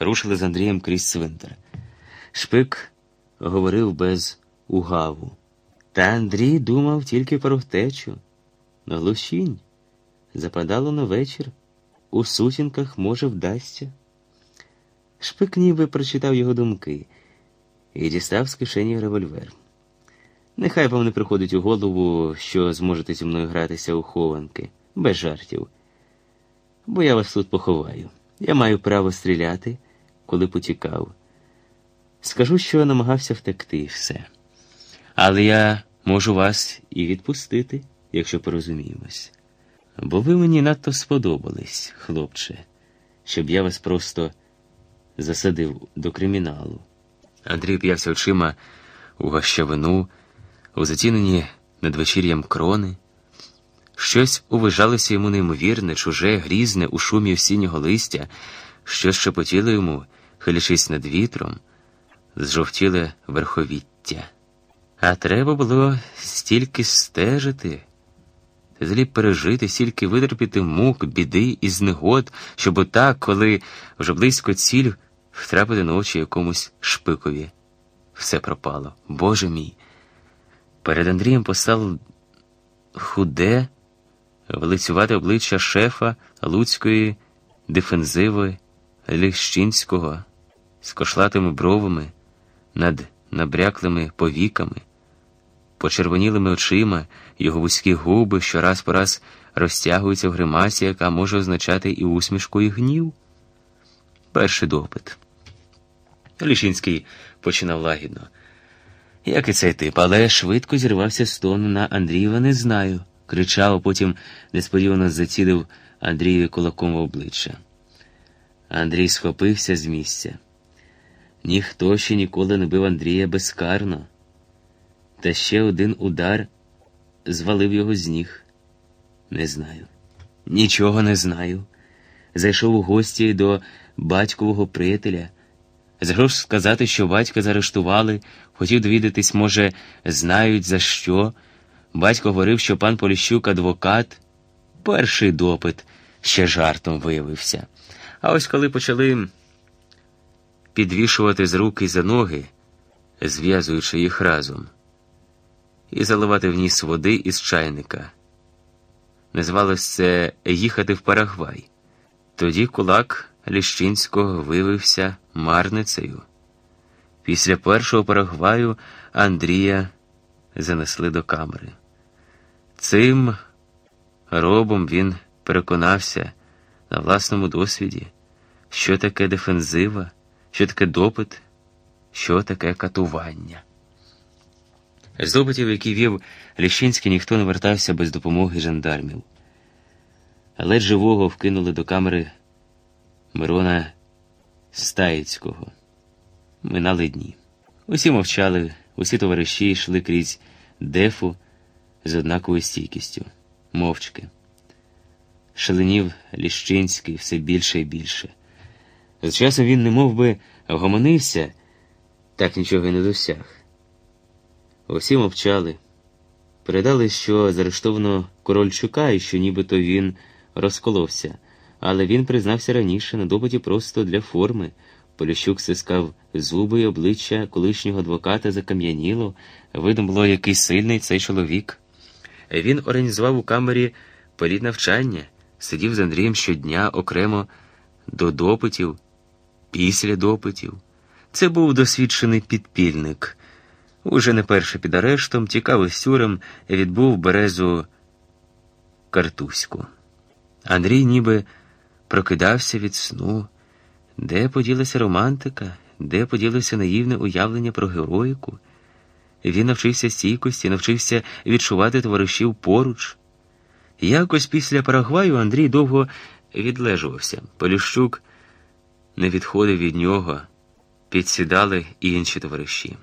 рушили з Андрієм крізь цвинтар. Шпик говорив без угаву. Та Андрій думав тільки про втечу. На глушінь. Западало на вечір. У сутінках, може, вдасться. Шпик ніби прочитав його думки і дістав з кишені револьвер. Нехай вам не приходить у голову, що зможете зі мною гратися у хованки, без жартів. Бо я вас тут поховаю. Я маю право стріляти, коли потікав. Скажу, що намагався втекти все. Але я можу вас і відпустити, якщо порозуміємось. Бо ви мені надто сподобались, хлопче, щоб я вас просто засадив до криміналу. Андрій п'явся очима у гощавину, у затінені надвечір'ям крони. Щось увижалося йому неймовірне, чуже, грізне у шумі осіннього листя, що шепотіло йому, хилячись над вітром, зжовтіле верховіття. А треба було стільки стежити, злі пережити, стільки витерпіти мук, біди і знегод, щоб отак, коли вже близько ціль, втрапити на очі якомусь шпикові. Все пропало. Боже мій. Перед Андрієм постало худе, велицювате обличчя шефа Луцької дефензиви Ліщинського з кошлатими бровами над набряклими повіками, почервонілими очима, його вузькі губи щораз по раз розтягуються в гримасі, яка може означати і усмішку, і гнів. Перший допит. Ліщинський починав лагідно. Як і цей тип, але швидко зірвався з на Андрієва не знаю. Кричав, а потім несподівано зацідив Андрію кулаком в обличчя. Андрій схопився з місця. Ніхто ще ніколи не бив Андрія безкарно. Та ще один удар звалив його з ніг. Не знаю. Нічого не знаю. Зайшов у гості до батькового приятеля. Згрож сказати, що батька заарештували, хотів довідатись, може, знають за що. Батько говорив, що пан Поліщук адвокат. Перший допит ще жартом виявився. А ось коли почали підвішувати з руки за ноги, зв'язуючи їх разом, і заливати в ніс води із чайника. Назвалось це їхати в Парагвай. Тоді кулак Ліщинського виявився марницею. Після першого Парагваю Андрія занесли до камери. Цим робом він переконався на власному досвіді, що таке дефензива, що таке допит, що таке катування. З допитів, які вів Ліщинський, ніхто не вертався без допомоги жандармів. Але живого вкинули до камери Мирона Стаїцького. Минали дні. Усі мовчали, усі товариші йшли крізь дефу з однаковою стійкістю, мовчки. Шаленів Ліщинський все більше і більше. З часом він немов би гомонився, так нічого й не досяг. Усі мовчали. Передали, що заарештовано Корольчука і що нібито він розколовся, але він признався раніше на допиті просто для форми. Поліщук стискав зуби й обличчя колишнього адвоката закам'яніло, видно було, який сильний цей чоловік. Він організував у камері політ навчання, сидів з Андрієм щодня окремо до допитів, після допитів. Це був досвідчений підпільник. Уже не перше під арештом, тікав із тюрем, відбув березу картуську. Андрій ніби прокидався від сну. Де поділася романтика, де поділося наївне уявлення про героїку? Він навчився стійкості, навчився відчувати товаришів поруч. Якось після Парагваю Андрій довго відлежувався. Поліщук не відходив від нього, підсідали і інші товариші.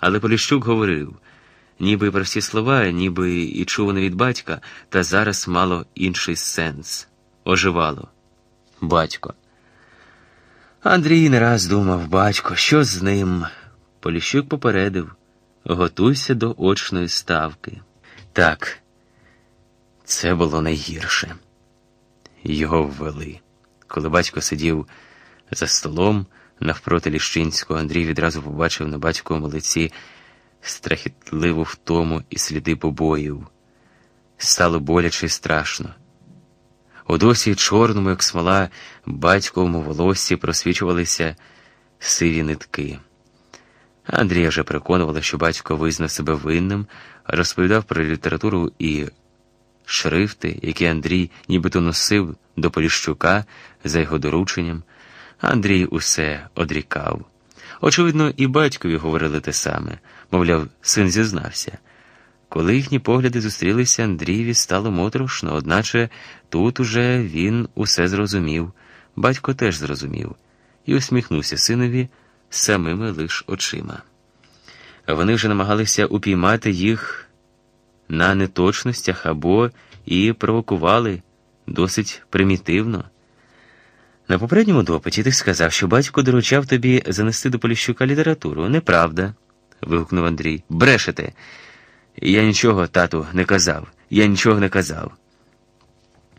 Але Поліщук говорив, ніби прості слова, ніби і чувано від батька, та зараз мало інший сенс. Оживало. Батько. Андрій не раз думав, батько, що з ним? Поліщук попередив готуйся до очної ставки. Так, це було найгірше. Його ввели. Коли батько сидів За столом, навпроти Ліщинського, Андрій відразу побачив на батьковому лиці страхітливу втому і сліди побоїв. Стало боляче і страшно. У досі чорному, як смола, батьковому волоссі просвічувалися сиві нитки. Андрія вже переконувала, що батько визнав себе винним, розповідав про літературу і шрифти, які Андрій нібито носив до Поліщука за його дорученням. Андрій усе одрікав. Очевидно, і батькові говорили те саме, мовляв, син зізнався. Коли їхні погляди зустрілися, Андрієві стало моторошно, одначе тут уже він усе зрозумів, батько теж зрозумів, і усміхнувся синові самими лиш очима. Вони вже намагалися упіймати їх на неточностях або і провокували досить примітивно. На попередньому допиті ти сказав, що батько доручав тобі занести до Поліщука літературу. Неправда. вигукнув Андрій. Брешете. Я нічого, тату, не казав. Я нічого не казав.